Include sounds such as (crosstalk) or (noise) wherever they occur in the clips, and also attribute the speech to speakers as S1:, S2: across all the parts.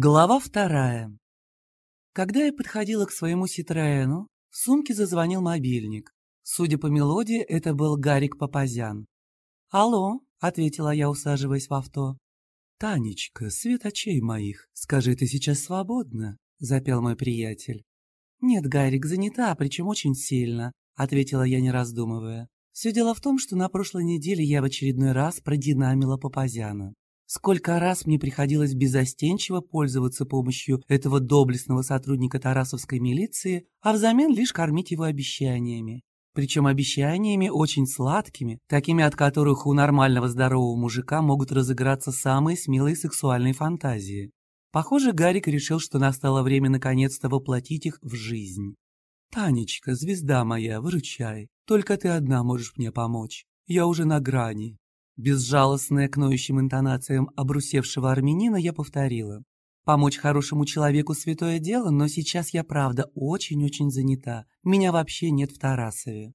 S1: Глава вторая. Когда я подходила к своему Ситроэну, в сумке зазвонил мобильник. Судя по мелодии, это был Гарик Папазян. «Алло», — ответила я, усаживаясь в авто. «Танечка, свет очей моих, скажи, ты сейчас свободна?» — запел мой приятель. «Нет, Гарик, занята, причем очень сильно», — ответила я, не раздумывая. «Все дело в том, что на прошлой неделе я в очередной раз продинамила Папазяна. Сколько раз мне приходилось безостенчиво пользоваться помощью этого доблестного сотрудника Тарасовской милиции, а взамен лишь кормить его обещаниями. Причем обещаниями очень сладкими, такими от которых у нормального здорового мужика могут разыграться самые смелые сексуальные фантазии. Похоже, Гарик решил, что настало время наконец-то воплотить их в жизнь. «Танечка, звезда моя, выручай. Только ты одна можешь мне помочь. Я уже на грани. Безжалостная к ноющим интонациям обрусевшего армянина я повторила. Помочь хорошему человеку святое дело, но сейчас я правда очень-очень занята. Меня вообще нет в Тарасове.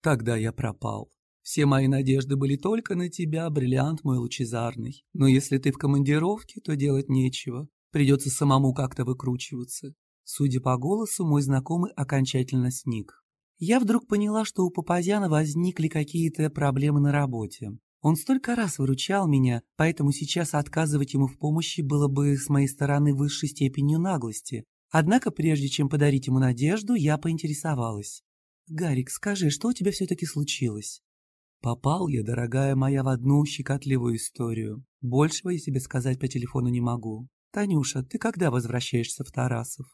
S1: Тогда я пропал. Все мои надежды были только на тебя, бриллиант мой лучезарный. Но если ты в командировке, то делать нечего. Придется самому как-то выкручиваться. Судя по голосу, мой знакомый окончательно сник. Я вдруг поняла, что у Папазяна возникли какие-то проблемы на работе. Он столько раз выручал меня, поэтому сейчас отказывать ему в помощи было бы с моей стороны высшей степенью наглости. Однако, прежде чем подарить ему надежду, я поинтересовалась. «Гарик, скажи, что у тебя все-таки случилось?» «Попал я, дорогая моя, в одну щекотливую историю. Большего я тебе сказать по телефону не могу. Танюша, ты когда возвращаешься в Тарасов?»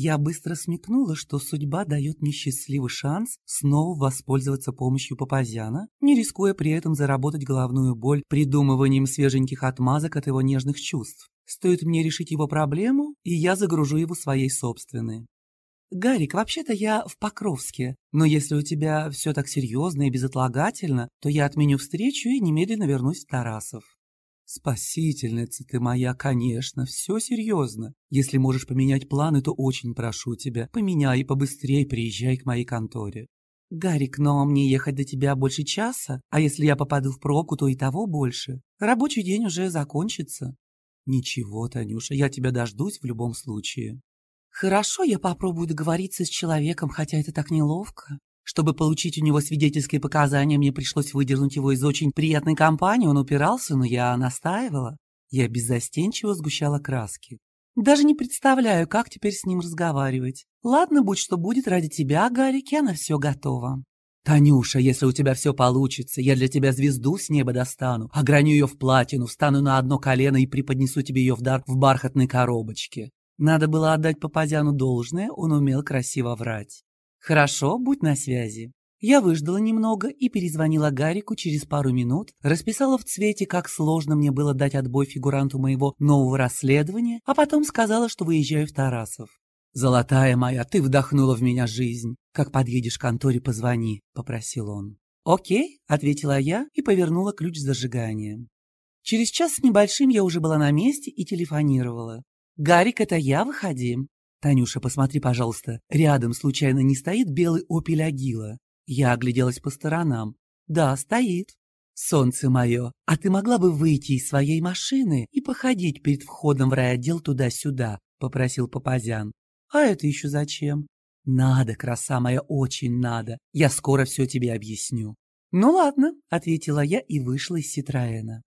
S1: Я быстро смекнула, что судьба дает мне счастливый шанс снова воспользоваться помощью Папазяна, не рискуя при этом заработать головную боль придумыванием свеженьких отмазок от его нежных чувств. Стоит мне решить его проблему, и я загружу его своей собственной. «Гарик, вообще-то я в Покровске, но если у тебя все так серьезно и безотлагательно, то я отменю встречу и немедленно вернусь в Тарасов». «Спасительница ты моя, конечно, все серьезно. Если можешь поменять планы, то очень прошу тебя, поменяй и побыстрее приезжай к моей конторе». «Гарик, но мне ехать до тебя больше часа, а если я попаду в пробку, то и того больше. Рабочий день уже закончится». «Ничего, Танюша, я тебя дождусь в любом случае». «Хорошо, я попробую договориться с человеком, хотя это так неловко. Чтобы получить у него свидетельские показания, мне пришлось выдернуть его из очень приятной компании. Он упирался, но я настаивала. Я беззастенчиво сгущала краски. Даже не представляю, как теперь с ним разговаривать. Ладно, будь что будет ради тебя, Гарик, я на все готова. «Танюша, если у тебя все получится, я для тебя звезду с неба достану, ограню ее в платину, встану на одно колено и преподнесу тебе ее в дар в бархатной коробочке». Надо было отдать Папазяну должное, он умел красиво врать. «Хорошо, будь на связи». Я выждала немного и перезвонила Гарику через пару минут, расписала в цвете, как сложно мне было дать отбой фигуранту моего нового расследования, а потом сказала, что выезжаю в Тарасов. «Золотая моя, ты вдохнула в меня жизнь. Как подъедешь к конторе, позвони», — попросил он. «Окей», — ответила я и повернула ключ зажигания. Через час с небольшим я уже была на месте и телефонировала. «Гарик, это я, выходи». «Танюша, посмотри, пожалуйста, рядом случайно не стоит белый опель Агила?» Я огляделась по сторонам. «Да, стоит». «Солнце мое, а ты могла бы выйти из своей машины и походить перед входом в райотдел туда-сюда?» — попросил Папазян. «А это еще зачем?» «Надо, краса моя, очень надо. Я скоро все тебе объясню». «Ну ладно», — ответила я и вышла из Ситроэна.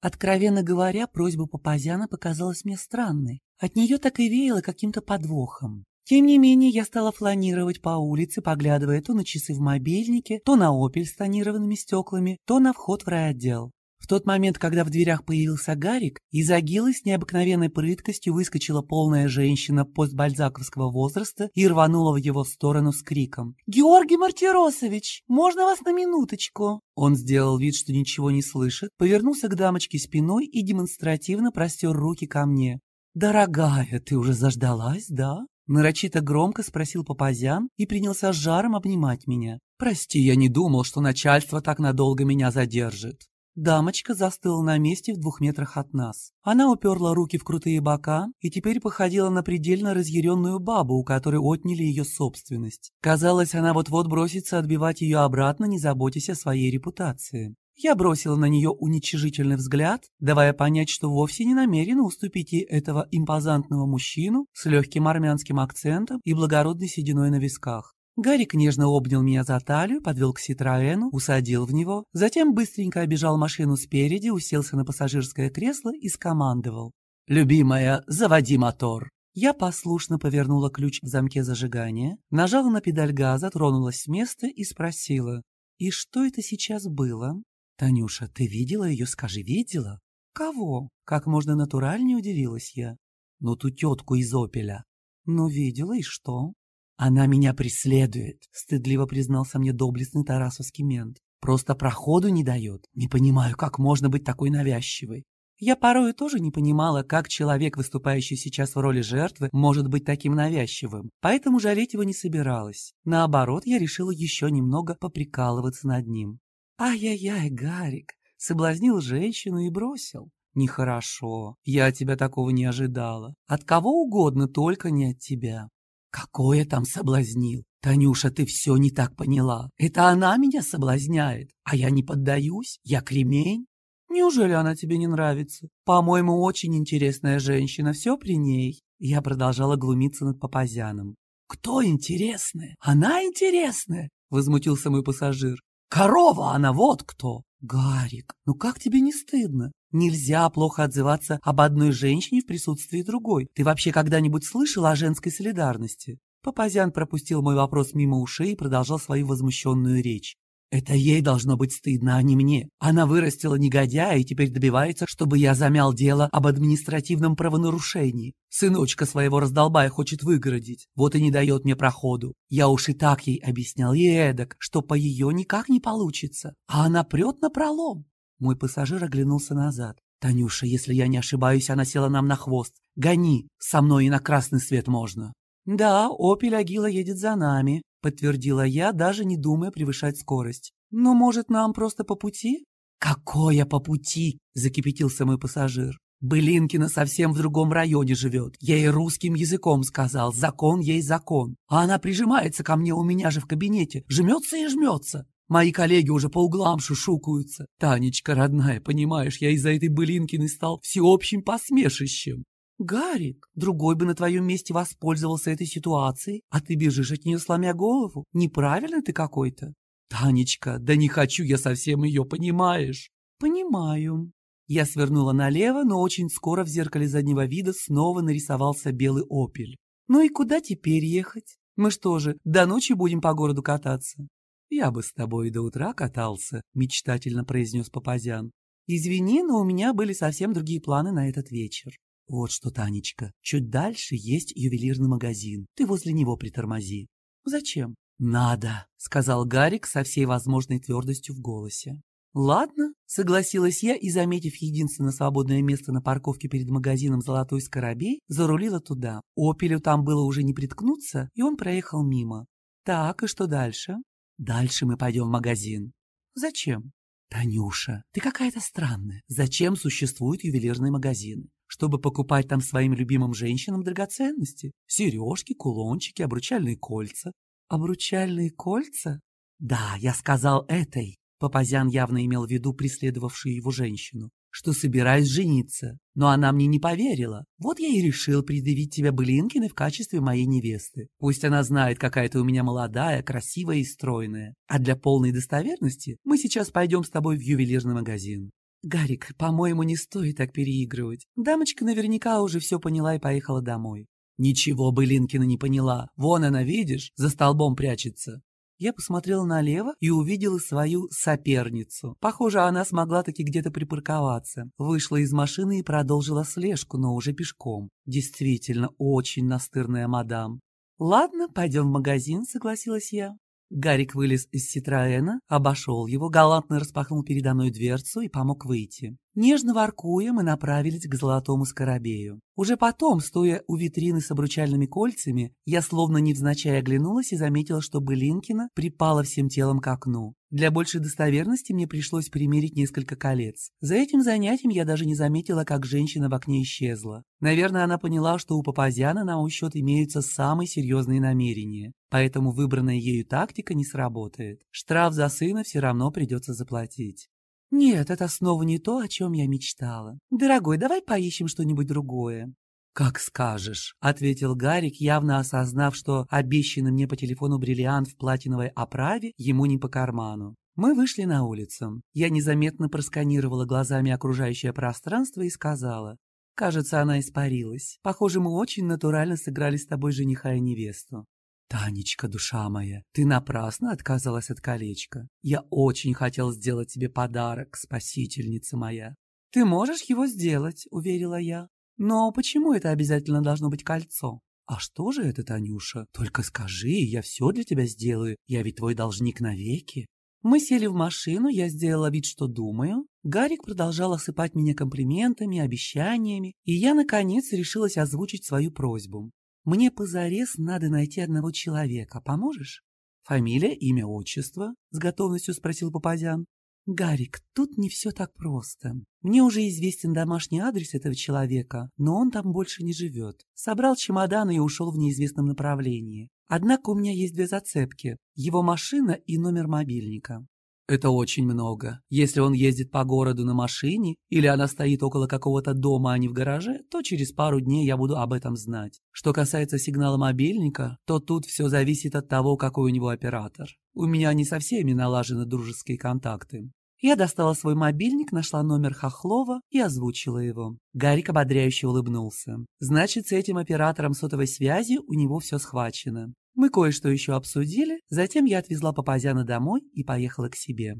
S1: Откровенно говоря, просьба Папазяна показалась мне странной. От нее так и веяло каким-то подвохом. Тем не менее, я стала фланировать по улице, поглядывая то на часы в мобильнике, то на «Опель» с тонированными стеклами, то на вход в райотдел. В тот момент, когда в дверях появился Гарик, из Агилы с необыкновенной прыткостью выскочила полная женщина постбальзаковского возраста и рванула в его сторону с криком. «Георгий Мартиросович, можно вас на минуточку?» Он сделал вид, что ничего не слышит, повернулся к дамочке спиной и демонстративно простер руки ко мне. «Дорогая, ты уже заждалась, да?» Нарочито громко спросил Папазян и принялся жаром обнимать меня. «Прости, я не думал, что начальство так надолго меня задержит». Дамочка застыла на месте в двух метрах от нас. Она уперла руки в крутые бока и теперь походила на предельно разъяренную бабу, у которой отняли ее собственность. Казалось, она вот-вот бросится отбивать ее обратно, не заботясь о своей репутации. Я бросила на нее уничижительный взгляд, давая понять, что вовсе не намерена уступить ей этого импозантного мужчину с легким армянским акцентом и благородной сединой на висках. Гарик нежно обнял меня за талию, подвел к Ситроэну, усадил в него, затем быстренько обежал машину спереди, уселся на пассажирское кресло и скомандовал. «Любимая, заводи мотор!» Я послушно повернула ключ в замке зажигания, нажала на педаль газа, тронулась с места и спросила. «И что это сейчас было?» «Танюша, ты видела ее? Скажи, видела?» «Кого?» Как можно натуральнее удивилась я. «Ну, ту тетку из Опеля». «Ну, видела, и что?» «Она меня преследует», — стыдливо признался мне доблестный тарасовский мент. «Просто проходу не дает. Не понимаю, как можно быть такой навязчивой. Я порою тоже не понимала, как человек, выступающий сейчас в роли жертвы, может быть таким навязчивым, поэтому жалеть его не собиралась. Наоборот, я решила еще немного поприкалываться над ним. «Ай-яй-яй, Гарик, соблазнил женщину и бросил. Нехорошо, я тебя такого не ожидала. От кого угодно, только не от тебя». «Какое там соблазнил? Танюша, ты все не так поняла. Это она меня соблазняет, а я не поддаюсь, я кремень. Неужели она тебе не нравится? По-моему, очень интересная женщина, все при ней. Я продолжала глумиться над Папазяном. Кто интересная? Она интересная, возмутился мой пассажир. Корова она, вот кто. Гарик, ну как тебе не стыдно? Нельзя плохо отзываться об одной женщине в присутствии другой. Ты вообще когда-нибудь слышал о женской солидарности? Папазян пропустил мой вопрос мимо ушей и продолжал свою возмущенную речь. Это ей должно быть стыдно, а не мне. Она вырастила негодяя и теперь добивается, чтобы я замял дело об административном правонарушении. Сыночка своего раздолбая хочет выгородить, вот и не дает мне проходу. Я уж и так ей объяснял, и эдак, что по ее никак не получится. А она прет на пролом. Мой пассажир оглянулся назад. «Танюша, если я не ошибаюсь, она села нам на хвост. Гони, со мной и на красный свет можно». «Да, Опель Агила едет за нами», — подтвердила я, даже не думая превышать скорость. «Но, может, нам просто по пути?» «Какое по пути?» — закипятился мой пассажир. «Былинкина совсем в другом районе живет. Я ей русским языком сказал, закон ей закон. А она прижимается ко мне у меня же в кабинете, жмется и жмется. Мои коллеги уже по углам шушукаются. Танечка, родная, понимаешь, я из-за этой Былинкиной стал всеобщим посмешищем. «Гарик, другой бы на твоем месте воспользовался этой ситуацией, а ты бежишь от нее, сломя голову. Неправильно ты какой-то». «Танечка, да не хочу я совсем ее, понимаешь?» «Понимаю». Я свернула налево, но очень скоро в зеркале заднего вида снова нарисовался белый опель. «Ну и куда теперь ехать? Мы что же, до ночи будем по городу кататься?» «Я бы с тобой до утра катался», — мечтательно произнес Папазян. «Извини, но у меня были совсем другие планы на этот вечер». «Вот что, Танечка, чуть дальше есть ювелирный магазин. Ты возле него притормози». «Зачем?» «Надо», — сказал Гарик со всей возможной твердостью в голосе. «Ладно», — согласилась я и, заметив единственное свободное место на парковке перед магазином «Золотой скоробей», зарулила туда. Опелю там было уже не приткнуться, и он проехал мимо. «Так, и что дальше?» «Дальше мы пойдем в магазин». «Зачем?» «Танюша, ты какая-то странная. Зачем существуют ювелирные магазины? Чтобы покупать там своим любимым женщинам драгоценности. Сережки, кулончики, обручальные кольца. Обручальные кольца? Да, я сказал этой. Папазян явно имел в виду преследовавшую его женщину, что собираюсь жениться. Но она мне не поверила. Вот я и решил предъявить тебя Былинкиной в качестве моей невесты. Пусть она знает, какая ты у меня молодая, красивая и стройная. А для полной достоверности мы сейчас пойдем с тобой в ювелирный магазин. «Гарик, по-моему, не стоит так переигрывать. Дамочка наверняка уже все поняла и поехала домой». «Ничего Былинкина не поняла. Вон она, видишь, за столбом прячется». Я посмотрела налево и увидела свою соперницу. Похоже, она смогла таки где-то припарковаться. Вышла из машины и продолжила слежку, но уже пешком. Действительно, очень настырная мадам. «Ладно, пойдем в магазин», — согласилась я. Гарик вылез из Ситроэна, обошел его, галантно распахнул передо мной дверцу и помог выйти. Нежно воркуя, мы направились к золотому скоробею. Уже потом, стоя у витрины с обручальными кольцами, я словно невзначай оглянулась и заметила, что Былинкина припала всем телом к окну. Для большей достоверности мне пришлось примерить несколько колец. За этим занятием я даже не заметила, как женщина в окне исчезла. Наверное, она поняла, что у Папазяна на мой счет имеются самые серьезные намерения. Поэтому выбранная ею тактика не сработает. Штраф за сына все равно придется заплатить. Нет, это снова не то, о чем я мечтала. Дорогой, давай поищем что-нибудь другое. «Как скажешь», — ответил Гарик, явно осознав, что обещанный мне по телефону бриллиант в платиновой оправе ему не по карману. Мы вышли на улицу. Я незаметно просканировала глазами окружающее пространство и сказала. «Кажется, она испарилась. Похоже, мы очень натурально сыграли с тобой жениха и невесту». «Танечка, душа моя, ты напрасно отказалась от колечка. Я очень хотел сделать тебе подарок, спасительница моя». «Ты можешь его сделать», — уверила я. Но почему это обязательно должно быть кольцо? А что же это, Танюша? Только скажи, я все для тебя сделаю. Я ведь твой должник навеки. Мы сели в машину, я сделала вид, что думаю. Гарик продолжал осыпать меня комплиментами, обещаниями, и я, наконец, решилась озвучить свою просьбу. Мне позарез надо найти одного человека. Поможешь? Фамилия, имя, отчество? С готовностью спросил Папазян. «Гарик, тут не все так просто. Мне уже известен домашний адрес этого человека, но он там больше не живет. Собрал чемоданы и ушел в неизвестном направлении. Однако у меня есть две зацепки – его машина и номер мобильника. Это очень много. Если он ездит по городу на машине, или она стоит около какого-то дома, а не в гараже, то через пару дней я буду об этом знать. Что касается сигнала мобильника, то тут все зависит от того, какой у него оператор. У меня не со всеми налажены дружеские контакты. Я достала свой мобильник, нашла номер Хохлова и озвучила его. Гарик ободряюще улыбнулся. Значит, с этим оператором сотовой связи у него все схвачено. Мы кое-что еще обсудили, затем я отвезла Папазяна домой и поехала к себе.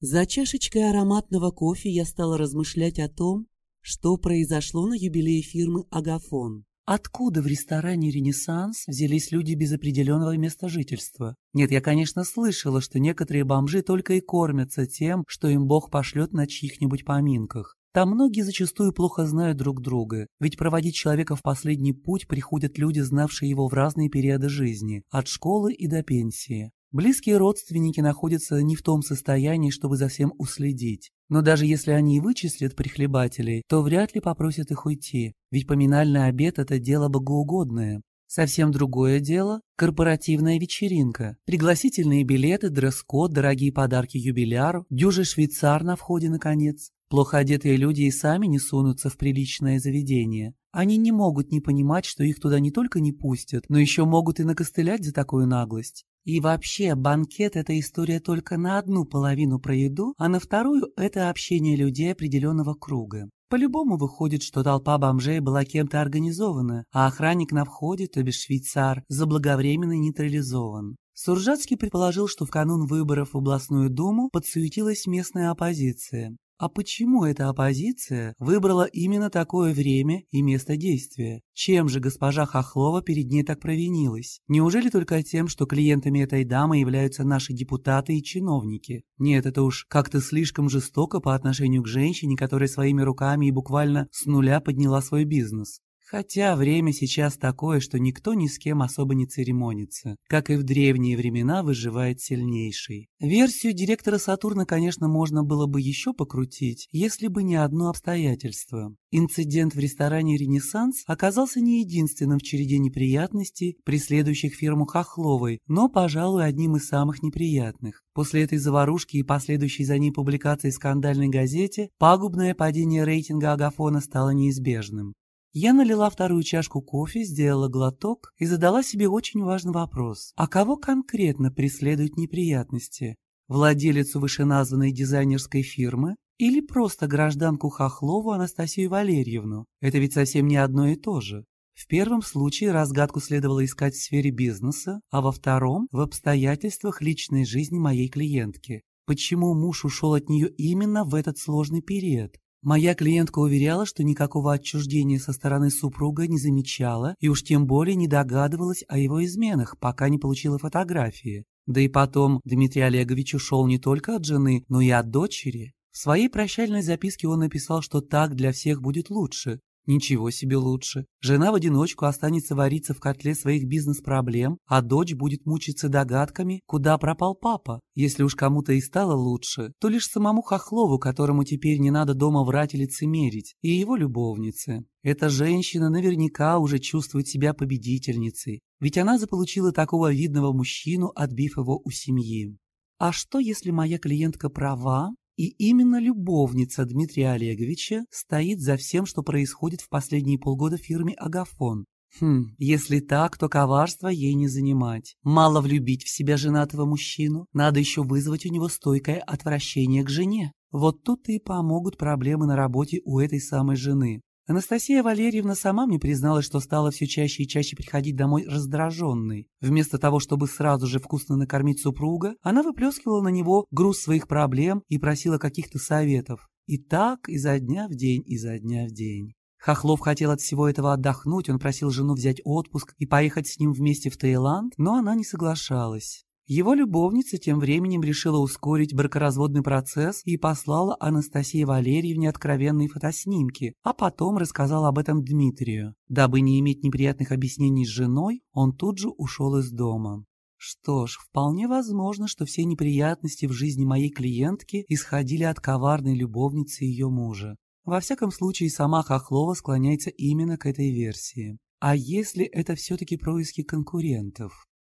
S1: За чашечкой ароматного кофе я стала размышлять о том, что произошло на юбилее фирмы «Агафон». Откуда в ресторане «Ренессанс» взялись люди без определенного места жительства? Нет, я, конечно, слышала, что некоторые бомжи только и кормятся тем, что им Бог пошлет на чьих-нибудь поминках. Там многие зачастую плохо знают друг друга, ведь проводить человека в последний путь приходят люди, знавшие его в разные периоды жизни, от школы и до пенсии. Близкие родственники находятся не в том состоянии, чтобы за всем уследить. Но даже если они и вычислят прихлебателей, то вряд ли попросят их уйти, ведь поминальный обед – это дело богоугодное. Совсем другое дело – корпоративная вечеринка. Пригласительные билеты, дресс-код, дорогие подарки юбиляру, дюжий швейцар на входе, наконец. Плохо одетые люди и сами не сунутся в приличное заведение. Они не могут не понимать, что их туда не только не пустят, но еще могут и накостылять за такую наглость. И вообще, банкет – это история только на одну половину про еду, а на вторую – это общение людей определенного круга. По-любому выходит, что толпа бомжей была кем-то организована, а охранник на входе, то бишь швейцар, заблаговременно нейтрализован. Суржатский предположил, что в канун выборов в областную думу подсуетилась местная оппозиция. А почему эта оппозиция выбрала именно такое время и место действия? Чем же госпожа Хохлова перед ней так провинилась? Неужели только тем, что клиентами этой дамы являются наши депутаты и чиновники? Нет, это уж как-то слишком жестоко по отношению к женщине, которая своими руками и буквально с нуля подняла свой бизнес. Хотя время сейчас такое, что никто ни с кем особо не церемонится. Как и в древние времена выживает сильнейший. Версию директора Сатурна, конечно, можно было бы еще покрутить, если бы не одно обстоятельство. Инцидент в ресторане «Ренессанс» оказался не единственным в череде неприятностей, преследующих фирму Хохловой, но, пожалуй, одним из самых неприятных. После этой заварушки и последующей за ней публикации в скандальной газете пагубное падение рейтинга Агафона стало неизбежным. Я налила вторую чашку кофе, сделала глоток и задала себе очень важный вопрос. А кого конкретно преследуют неприятности? Владелицу вышеназванной дизайнерской фирмы или просто гражданку Хохлову Анастасию Валерьевну? Это ведь совсем не одно и то же. В первом случае разгадку следовало искать в сфере бизнеса, а во втором – в обстоятельствах личной жизни моей клиентки. Почему муж ушел от нее именно в этот сложный период? Моя клиентка уверяла, что никакого отчуждения со стороны супруга не замечала и уж тем более не догадывалась о его изменах, пока не получила фотографии. Да и потом Дмитрий Олегович ушел не только от жены, но и от дочери. В своей прощальной записке он написал, что так для всех будет лучше, Ничего себе лучше. Жена в одиночку останется вариться в котле своих бизнес-проблем, а дочь будет мучиться догадками, куда пропал папа. Если уж кому-то и стало лучше, то лишь самому Хохлову, которому теперь не надо дома врать и лицемерить, и его любовнице. Эта женщина наверняка уже чувствует себя победительницей, ведь она заполучила такого видного мужчину, отбив его у семьи. А что, если моя клиентка права, и именно любовница Дмитрия Олеговича стоит за всем, что происходит в последние полгода в фирме «Агафон». Хм, если так, то коварство ей не занимать. Мало влюбить в себя женатого мужчину, надо еще вызвать у него стойкое отвращение к жене. Вот тут и помогут проблемы на работе у этой самой жены. Анастасия Валерьевна сама мне призналась, что стала все чаще и чаще приходить домой раздраженной. Вместо того, чтобы сразу же вкусно накормить супруга, она выплескивала на него груз своих проблем и просила каких-то советов. И так изо дня в день, изо дня в день. Хохлов хотел от всего этого отдохнуть, он просил жену взять отпуск и поехать с ним вместе в Таиланд, но она не соглашалась. Его любовница тем временем решила ускорить бракоразводный процесс и послала Анастасии Валерьевне откровенные фотоснимки, а потом рассказала об этом Дмитрию. Дабы не иметь неприятных объяснений с женой, он тут же ушел из дома. Что ж, вполне возможно, что все неприятности в жизни моей клиентки исходили от коварной любовницы ее мужа. Во всяком случае, сама Хохлова склоняется именно к этой версии. А если это все-таки происки конкурентов?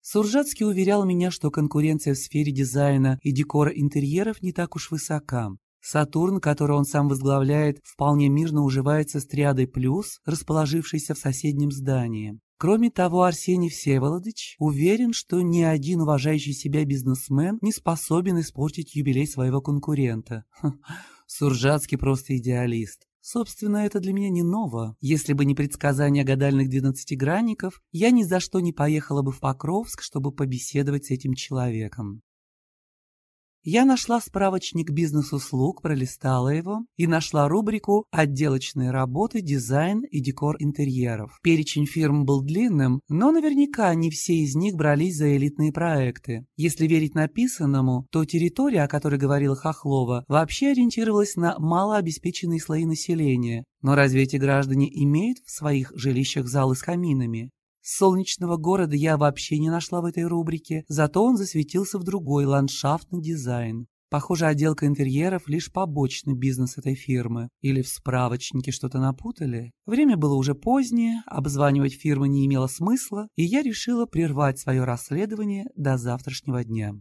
S1: Суржатский уверял меня, что конкуренция в сфере дизайна и декора интерьеров не так уж высока. Сатурн, который он сам возглавляет, вполне мирно уживается с триадой «Плюс», расположившейся в соседнем здании. Кроме того, Арсений Всеволодович уверен, что ни один уважающий себя бизнесмен не способен испортить юбилей своего конкурента. (laughs) Суржатский просто идеалист. Собственно, это для меня не ново. Если бы не предсказания гадальных двенадцатигранников, я ни за что не поехала бы в Покровск, чтобы побеседовать с этим человеком. Я нашла справочник бизнес-услуг, пролистала его и нашла рубрику «Отделочные работы, дизайн и декор интерьеров». Перечень фирм был длинным, но наверняка не все из них брались за элитные проекты. Если верить написанному, то территория, о которой говорила Хохлова, вообще ориентировалась на малообеспеченные слои населения. Но разве эти граждане имеют в своих жилищах залы с каминами? Солнечного города я вообще не нашла в этой рубрике, зато он засветился в другой ландшафтный дизайн. Похоже, отделка интерьеров – лишь побочный бизнес этой фирмы. Или в справочнике что-то напутали. Время было уже позднее, обзванивать фирмы не имело смысла, и я решила прервать свое расследование до завтрашнего дня.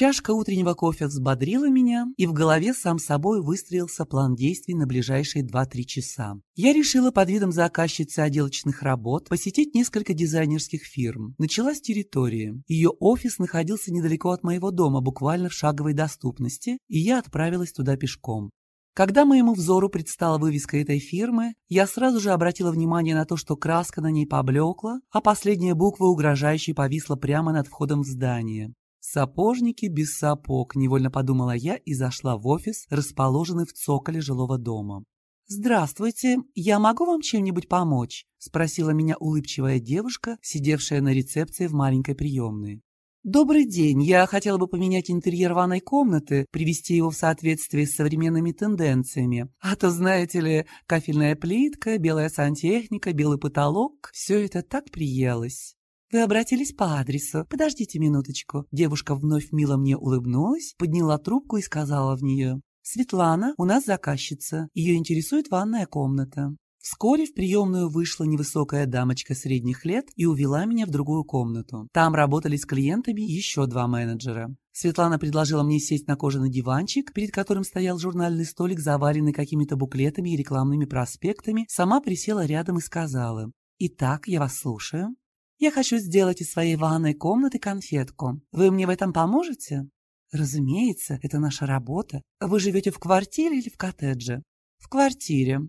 S1: Чашка утреннего кофе взбодрила меня, и в голове сам собой выстроился план действий на ближайшие 2-3 часа. Я решила под видом заказчицы отделочных работ посетить несколько дизайнерских фирм. Начала с территории. Ее офис находился недалеко от моего дома, буквально в шаговой доступности, и я отправилась туда пешком. Когда моему взору предстала вывеска этой фирмы, я сразу же обратила внимание на то, что краска на ней поблекла, а последняя буква угрожающе повисла прямо над входом в здание. «Сапожники без сапог», — невольно подумала я и зашла в офис, расположенный в цоколе жилого дома. «Здравствуйте, я могу вам чем-нибудь помочь?» — спросила меня улыбчивая девушка, сидевшая на рецепции в маленькой приемной. «Добрый день, я хотела бы поменять интерьер ванной комнаты, привести его в соответствие с современными тенденциями. А то, знаете ли, кафельная плитка, белая сантехника, белый потолок — все это так приелось». «Вы обратились по адресу. Подождите минуточку». Девушка вновь мило мне улыбнулась, подняла трубку и сказала в нее. «Светлана, у нас заказчица. Ее интересует ванная комната». Вскоре в приемную вышла невысокая дамочка средних лет и увела меня в другую комнату. Там работали с клиентами еще два менеджера. Светлана предложила мне сесть на кожаный диванчик, перед которым стоял журнальный столик, заваленный какими-то буклетами и рекламными проспектами. Сама присела рядом и сказала, «Итак, я вас слушаю». Я хочу сделать из своей ванной комнаты конфетку. Вы мне в этом поможете? Разумеется, это наша работа. Вы живете в квартире или в коттедже? В квартире.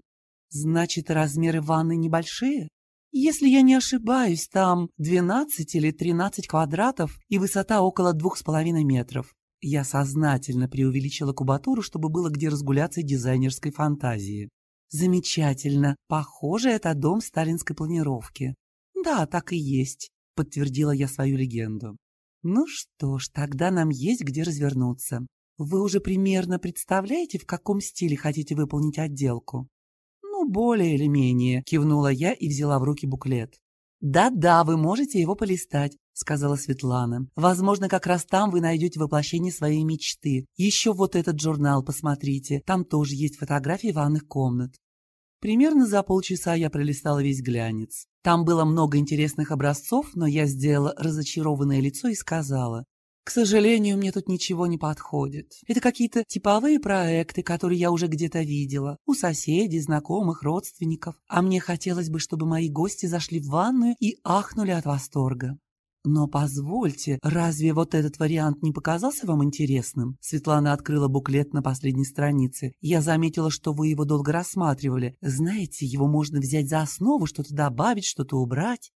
S1: Значит, размеры ванны небольшие? Если я не ошибаюсь, там 12 или 13 квадратов и высота около двух с половиной метров. Я сознательно преувеличила кубатуру, чтобы было где разгуляться дизайнерской фантазии. Замечательно. Похоже, это дом сталинской планировки. «Да, так и есть», — подтвердила я свою легенду. «Ну что ж, тогда нам есть где развернуться. Вы уже примерно представляете, в каком стиле хотите выполнить отделку?» «Ну, более или менее», — кивнула я и взяла в руки буклет. «Да-да, вы можете его полистать», — сказала Светлана. «Возможно, как раз там вы найдете воплощение своей мечты. Еще вот этот журнал посмотрите, там тоже есть фотографии ванных комнат». Примерно за полчаса я пролистала весь глянец. Там было много интересных образцов, но я сделала разочарованное лицо и сказала, К сожалению, мне тут ничего не подходит. Это какие-то типовые проекты, которые я уже где-то видела. У соседей, знакомых, родственников. А мне хотелось бы, чтобы мои гости зашли в ванную и ахнули от восторга. «Но позвольте, разве вот этот вариант не показался вам интересным?» Светлана открыла буклет на последней странице. «Я заметила, что вы его долго рассматривали. Знаете, его можно взять за основу, что-то добавить, что-то убрать».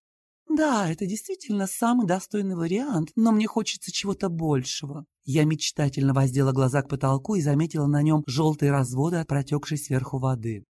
S1: «Да, это действительно самый достойный вариант, но мне хочется чего-то большего». Я мечтательно воздела глаза к потолку и заметила на нем желтые разводы от протекшей сверху воды.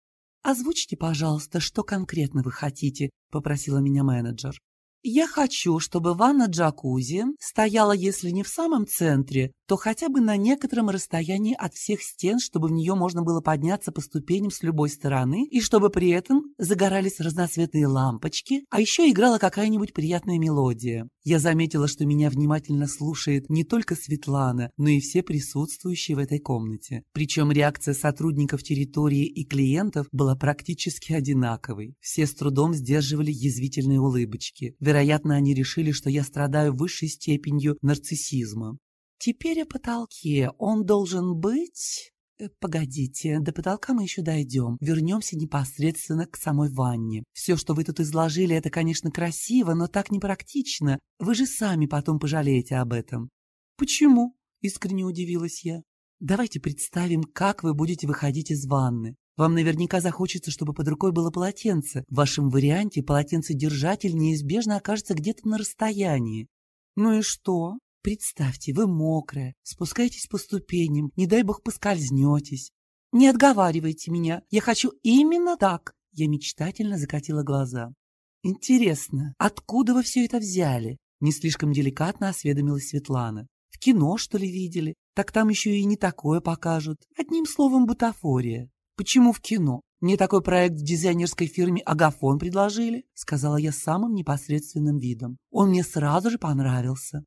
S1: «Озвучьте, пожалуйста, что конкретно вы хотите», — попросила меня менеджер. Я хочу, чтобы ванна джакузи стояла, если не в самом центре, то хотя бы на некотором расстоянии от всех стен, чтобы в нее можно было подняться по ступеням с любой стороны, и чтобы при этом загорались разноцветные лампочки, а еще играла какая-нибудь приятная мелодия. Я заметила, что меня внимательно слушает не только Светлана, но и все присутствующие в этой комнате. Причем реакция сотрудников территории и клиентов была практически одинаковой. Все с трудом сдерживали язвительные улыбочки. Вероятно, они решили, что я страдаю высшей степенью нарциссизма. Теперь о потолке. Он должен быть... Э, погодите, до потолка мы еще дойдем. Вернемся непосредственно к самой ванне. Все, что вы тут изложили, это, конечно, красиво, но так непрактично. Вы же сами потом пожалеете об этом. Почему? Искренне удивилась я. Давайте представим, как вы будете выходить из ванны. Вам наверняка захочется, чтобы под рукой было полотенце. В вашем варианте полотенцедержатель неизбежно окажется где-то на расстоянии. Ну и что? Представьте, вы мокрая, спускаетесь по ступеням, не дай бог поскользнетесь. Не отговаривайте меня, я хочу именно так. Я мечтательно закатила глаза. Интересно, откуда вы все это взяли? Не слишком деликатно осведомилась Светлана. В кино, что ли, видели? Так там еще и не такое покажут. Одним словом, бутафория. Почему в кино? Мне такой проект в дизайнерской фирме «Агафон» предложили, сказала я самым непосредственным видом. Он мне сразу же понравился.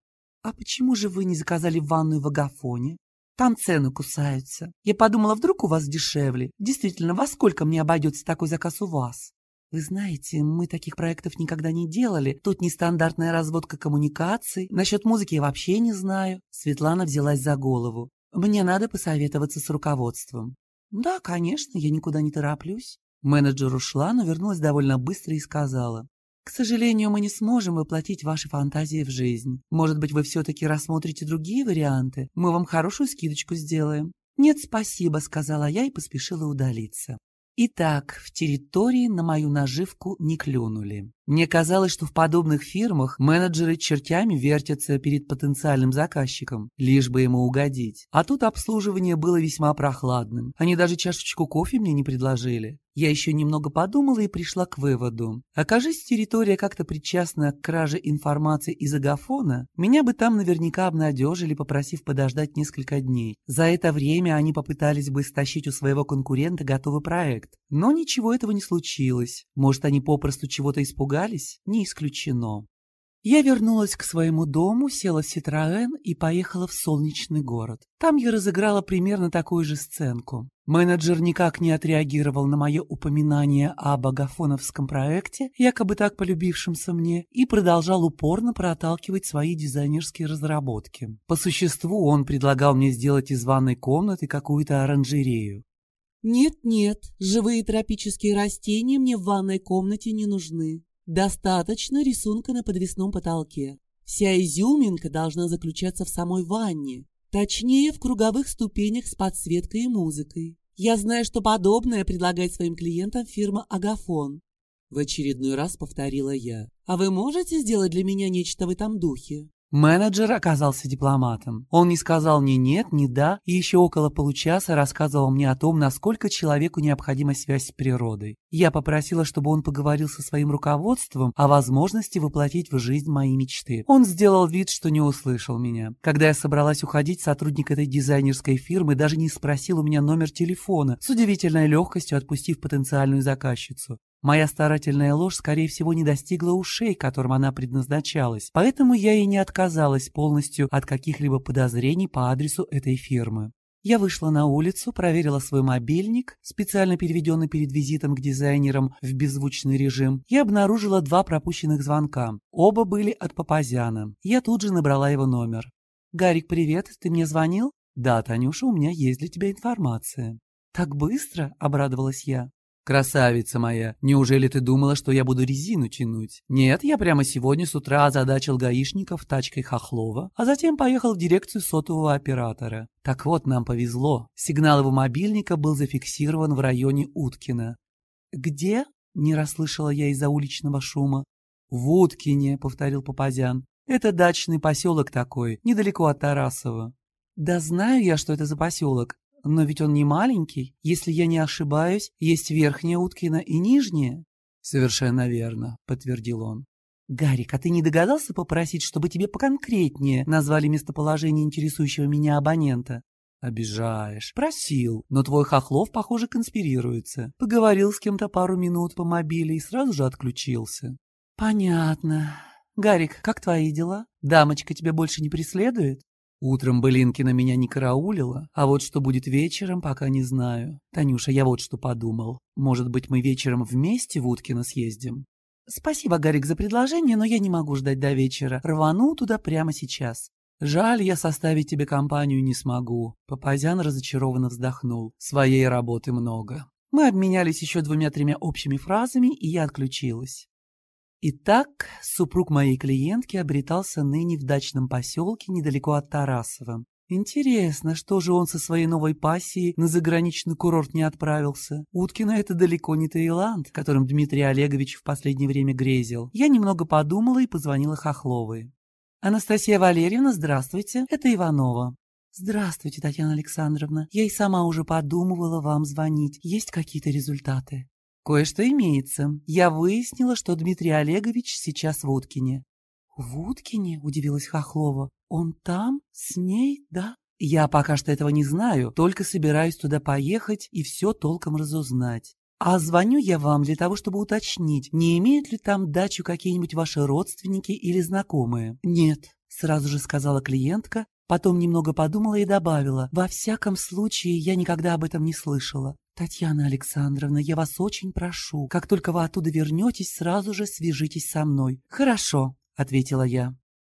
S1: «А почему же вы не заказали ванную в Агафоне? Там цены кусаются. Я подумала, вдруг у вас дешевле. Действительно, во сколько мне обойдется такой заказ у вас?» «Вы знаете, мы таких проектов никогда не делали. Тут нестандартная разводка коммуникаций. Насчет музыки я вообще не знаю». Светлана взялась за голову. «Мне надо посоветоваться с руководством». «Да, конечно, я никуда не тороплюсь». Менеджер ушла, но вернулась довольно быстро и сказала. К сожалению, мы не сможем воплотить ваши фантазии в жизнь. Может быть, вы все-таки рассмотрите другие варианты? Мы вам хорошую скидочку сделаем. Нет, спасибо, сказала я и поспешила удалиться. Итак, в территории на мою наживку не клюнули. Мне казалось, что в подобных фирмах менеджеры чертями вертятся перед потенциальным заказчиком, лишь бы ему угодить. А тут обслуживание было весьма прохладным. Они даже чашечку кофе мне не предложили. Я еще немного подумала и пришла к выводу. Окажись территория как-то причастна к краже информации из агафона, меня бы там наверняка обнадежили, попросив подождать несколько дней. За это время они попытались бы стащить у своего конкурента готовый проект. Но ничего этого не случилось. Может, они попросту чего-то испугались, не исключено. Я вернулась к своему дому, села в Ситроэн и поехала в солнечный город. Там я разыграла примерно такую же сценку. Менеджер никак не отреагировал на мое упоминание о багафоновском проекте, якобы так полюбившемся мне, и продолжал упорно проталкивать свои дизайнерские разработки. По существу он предлагал мне сделать из ванной комнаты какую-то оранжерею. «Нет-нет, живые тропические растения мне в ванной комнате не нужны. Достаточно рисунка на подвесном потолке. Вся изюминка должна заключаться в самой ванне, точнее в круговых ступенях с подсветкой и музыкой. Я знаю, что подобное предлагает своим клиентам фирма «Агафон». В очередной раз повторила я. А вы можете сделать для меня нечто в этом духе? Менеджер оказался дипломатом. Он не сказал ни нет, ни да, и еще около получаса рассказывал мне о том, насколько человеку необходима связь с природой. Я попросила, чтобы он поговорил со своим руководством о возможности воплотить в жизнь мои мечты. Он сделал вид, что не услышал меня. Когда я собралась уходить, сотрудник этой дизайнерской фирмы даже не спросил у меня номер телефона, с удивительной легкостью отпустив потенциальную заказчицу. Моя старательная ложь, скорее всего, не достигла ушей, которым она предназначалась, поэтому я и не отказалась полностью от каких-либо подозрений по адресу этой фирмы. Я вышла на улицу, проверила свой мобильник, специально переведенный перед визитом к дизайнерам в беззвучный режим, и обнаружила два пропущенных звонка. Оба были от Папазяна. Я тут же набрала его номер. «Гарик, привет, ты мне звонил?» «Да, Танюша, у меня есть для тебя информация». «Так быстро?» — обрадовалась я. «Красавица моя, неужели ты думала, что я буду резину тянуть? Нет, я прямо сегодня с утра озадачил гаишников тачкой Хохлова, а затем поехал в дирекцию сотового оператора. Так вот, нам повезло. Сигнал его мобильника был зафиксирован в районе Уткина. «Где?» — не расслышала я из-за уличного шума. «В Уткине», — повторил Папазян. «Это дачный поселок такой, недалеко от Тарасова». «Да знаю я, что это за поселок. Но ведь он не маленький. Если я не ошибаюсь, есть верхняя Уткина и нижняя. Совершенно верно, подтвердил он. Гарик, а ты не догадался попросить, чтобы тебе поконкретнее назвали местоположение интересующего меня абонента? Обижаешь. Просил, но твой Хохлов, похоже, конспирируется. Поговорил с кем-то пару минут по мобиле и сразу же отключился. Понятно. Гарик, как твои дела? Дамочка тебя больше не преследует? Утром Былинкина меня не караулила, а вот что будет вечером, пока не знаю. Танюша, я вот что подумал. Может быть, мы вечером вместе в Уткино съездим? Спасибо, Гарик, за предложение, но я не могу ждать до вечера. Рвану туда прямо сейчас. Жаль, я составить тебе компанию не смогу. Папазян разочарованно вздохнул. Своей работы много. Мы обменялись еще двумя-тремя общими фразами, и я отключилась. Итак, супруг моей клиентки обретался ныне в дачном поселке недалеко от Тарасова. Интересно, что же он со своей новой пассией на заграничный курорт не отправился? Уткино — это далеко не Таиланд, которым Дмитрий Олегович в последнее время грезил. Я немного подумала и позвонила Хохловой. «Анастасия Валерьевна, здравствуйте, это Иванова». «Здравствуйте, Татьяна Александровна. Я и сама уже подумывала вам звонить. Есть какие-то результаты?» Кое-что имеется. Я выяснила, что Дмитрий Олегович сейчас в Уткине. В Уткине? Удивилась Хохлова. Он там? С ней? Да? Я пока что этого не знаю, только собираюсь туда поехать и все толком разузнать. А звоню я вам для того, чтобы уточнить, не имеют ли там дачу какие-нибудь ваши родственники или знакомые. Нет, сразу же сказала клиентка, потом немного подумала и добавила, во всяком случае я никогда об этом не слышала. «Татьяна Александровна, я вас очень прошу, как только вы оттуда вернетесь, сразу же свяжитесь со мной». «Хорошо», — ответила я.